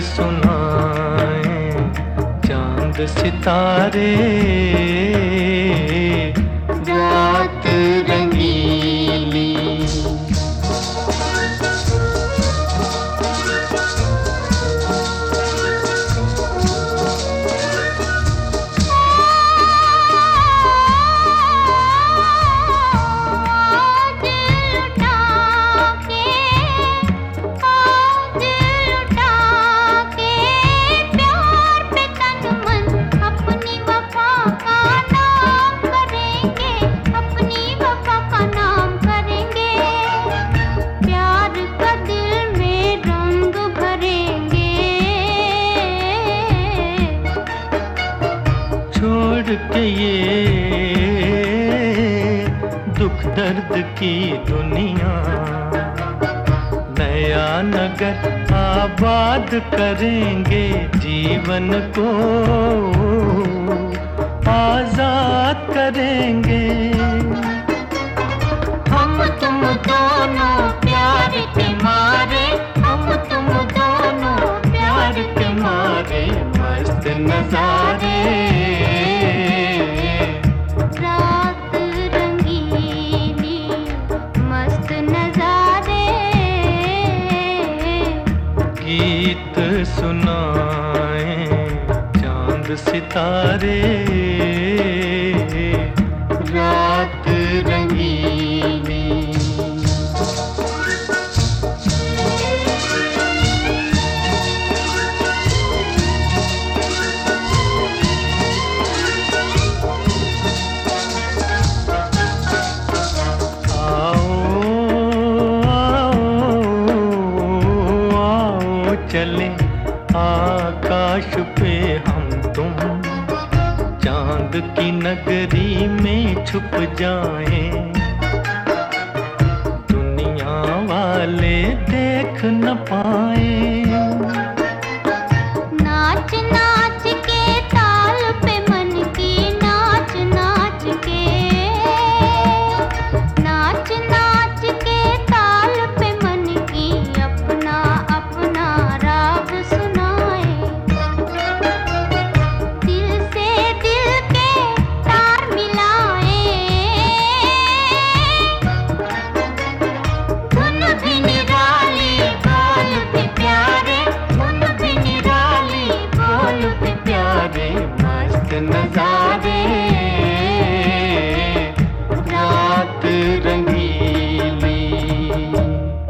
सुनाए चाँद सितारे ये दुख दर्द की दुनिया। नया नगर आबाद करेंगे जीवन को। आज़ाद करेंगे। हम तुम दोनों प्यार के मारे। हम तुम दोनों प्यार के मारे। मस्त नजारे। सुनाए चाँद सितारे। रात आओ चले। आकाश पे हम तुम। चाँद की नगरी में छुप जाए। दुनिया वाले देख न पाए।